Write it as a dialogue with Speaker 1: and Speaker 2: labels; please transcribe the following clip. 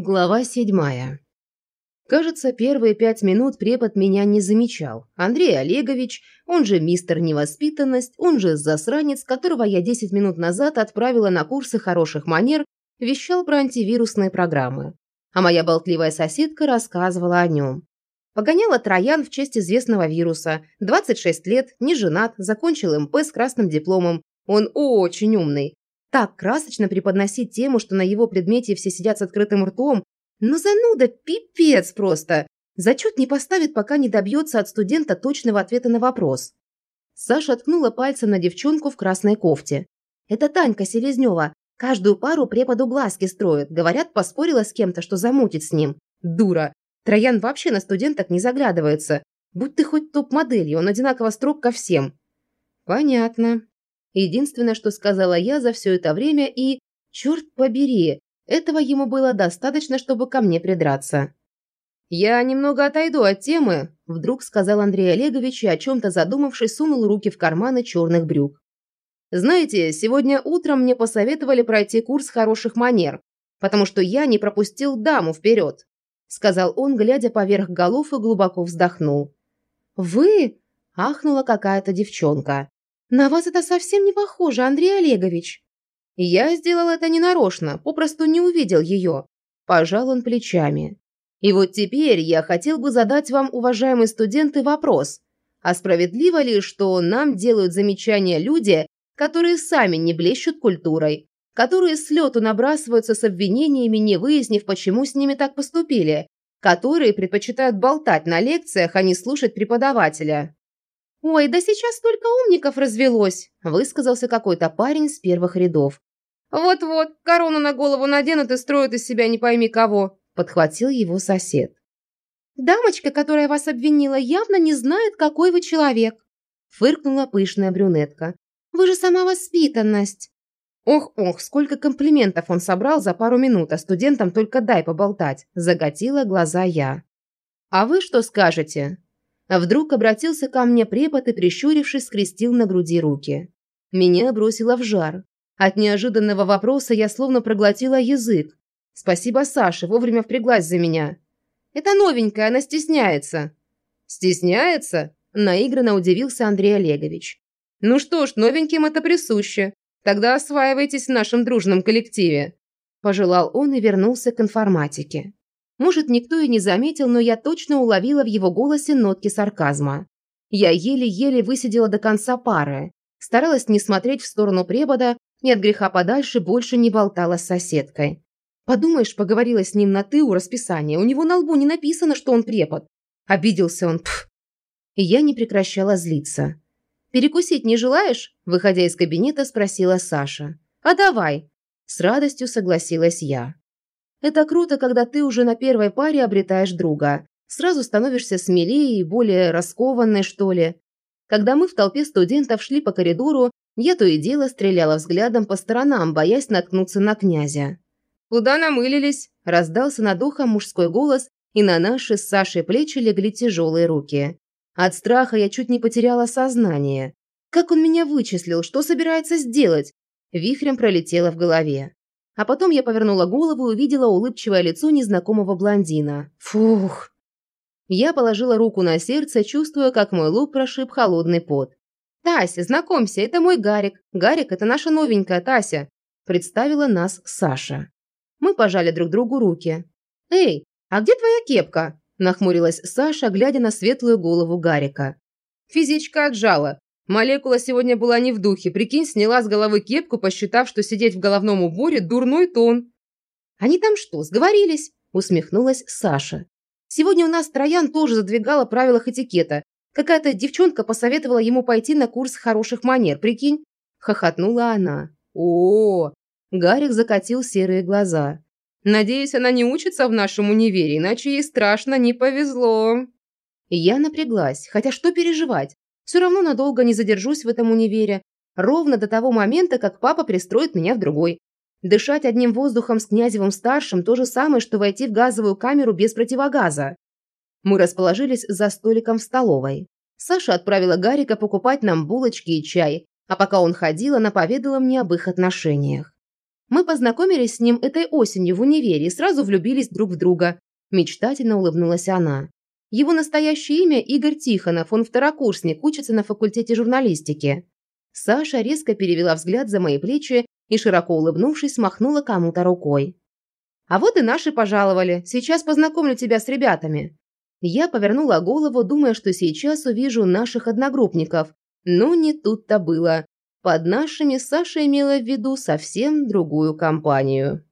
Speaker 1: Глава седьмая. Кажется, первые пять минут препод меня не замечал. Андрей Олегович, он же мистер невоспитанность, он же засранец, которого я десять минут назад отправила на курсы хороших манер, вещал про антивирусные программы. А моя болтливая соседка рассказывала о нем. Погоняла Троян в честь известного вируса. 26 лет, не женат, закончил МП с красным дипломом. Он очень умный так красочно преподносить тему, что на его предмете все сидят с открытым ртом. Но зануда пипец просто. Зачет не поставит, пока не добьется от студента точного ответа на вопрос. Саша ткнула пальцем на девчонку в красной кофте. «Это Танька Селезнева. Каждую пару преподу глазки строит. Говорят, поспорила с кем-то, что замутит с ним. Дура. Троян вообще на студенток не заглядывается. Будь ты хоть топ-моделью, он одинаково строг ко всем». «Понятно», Единственное, что сказала я за все это время и... Черт побери, этого ему было достаточно, чтобы ко мне придраться. «Я немного отойду от темы», – вдруг сказал Андрей Олегович и, о чем-то задумавшись, сунул руки в карманы черных брюк. «Знаете, сегодня утром мне посоветовали пройти курс хороших манер, потому что я не пропустил даму вперед», – сказал он, глядя поверх голов и глубоко вздохнул. «Вы?» – ахнула какая-то девчонка. «На вас это совсем не похоже, Андрей Олегович». «Я сделал это ненарочно, попросту не увидел ее». Пожал он плечами. «И вот теперь я хотел бы задать вам, уважаемые студенты, вопрос. А справедливо ли, что нам делают замечания люди, которые сами не блещут культурой, которые с лету набрасываются с обвинениями, не выяснив, почему с ними так поступили, которые предпочитают болтать на лекциях, а не слушать преподавателя?» «Ой, да сейчас столько умников развелось!» – высказался какой-то парень с первых рядов. «Вот-вот, корону на голову наденут и строят из себя не пойми кого!» – подхватил его сосед. «Дамочка, которая вас обвинила, явно не знает, какой вы человек!» – фыркнула пышная брюнетка. «Вы же сама воспитанность!» Ох-ох, сколько комплиментов он собрал за пару минут, а студентам только дай поболтать. Заготила глаза я. «А вы что скажете?» А вдруг обратился ко мне препод и, прищурившись, скрестил на груди руки. Меня бросило в жар. От неожиданного вопроса я словно проглотила язык. Спасибо Саше, вовремя впряглась за меня. Это новенькая, она стесняется. Стесняется? Наигранно удивился Андрей Олегович. Ну что ж, новеньким это присуще. Тогда осваивайтесь в нашем дружном коллективе. Пожелал он и вернулся к информатике. Может, никто и не заметил, но я точно уловила в его голосе нотки сарказма. Я еле-еле высидела до конца пары. Старалась не смотреть в сторону препода и от греха подальше больше не болтала с соседкой. Подумаешь, поговорила с ним на «ты» у расписания. У него на лбу не написано, что он препод. Обиделся он, пф. И я не прекращала злиться. «Перекусить не желаешь?» Выходя из кабинета, спросила Саша. «А давай!» С радостью согласилась я. Это круто, когда ты уже на первой паре обретаешь друга. Сразу становишься смелее и более раскованной, что ли. Когда мы в толпе студентов шли по коридору, я то и дело стреляла взглядом по сторонам, боясь наткнуться на князя. «Куда намылились?» – раздался над ухом мужской голос, и на наши с Сашей плечи легли тяжелые руки. От страха я чуть не потеряла сознание. Как он меня вычислил? Что собирается сделать? Вихрем пролетело в голове. А потом я повернула голову и увидела улыбчивое лицо незнакомого блондина. Фух. Я положила руку на сердце, чувствуя, как мой лоб прошиб холодный пот. «Тася, знакомься, это мой Гарик. Гарик – это наша новенькая Тася», – представила нас Саша. Мы пожали друг другу руки. «Эй, а где твоя кепка?» – нахмурилась Саша, глядя на светлую голову Гарика. Физичка отжала. Молекула сегодня была не в духе. Прикинь, сняла с головы кепку, посчитав, что сидеть в головном уборе – дурной тон. «Они там что, сговорились?» – усмехнулась Саша. «Сегодня у нас Троян тоже задвигал о правилах этикета. Какая-то девчонка посоветовала ему пойти на курс хороших манер, прикинь?» – хохотнула она. о, -о, -о Гарик закатил серые глаза. «Надеюсь, она не учится в нашем универе, иначе ей страшно не повезло». Я напряглась, хотя что переживать? Все равно надолго не задержусь в этом универе. Ровно до того момента, как папа пристроит меня в другой. Дышать одним воздухом с Князевым-старшим – то же самое, что войти в газовую камеру без противогаза. Мы расположились за столиком в столовой. Саша отправила Гарика покупать нам булочки и чай, а пока он ходил, она поведала мне об их отношениях. Мы познакомились с ним этой осенью в универе и сразу влюбились друг в друга. Мечтательно улыбнулась она. Его настоящее имя Игорь Тихонов, он второкурсник, учится на факультете журналистики. Саша резко перевела взгляд за мои плечи и, широко улыбнувшись, махнула кому-то рукой. «А вот и наши пожаловали. Сейчас познакомлю тебя с ребятами». Я повернула голову, думая, что сейчас увижу наших одногруппников. Но не тут-то было. Под нашими Саша имела в виду совсем другую компанию.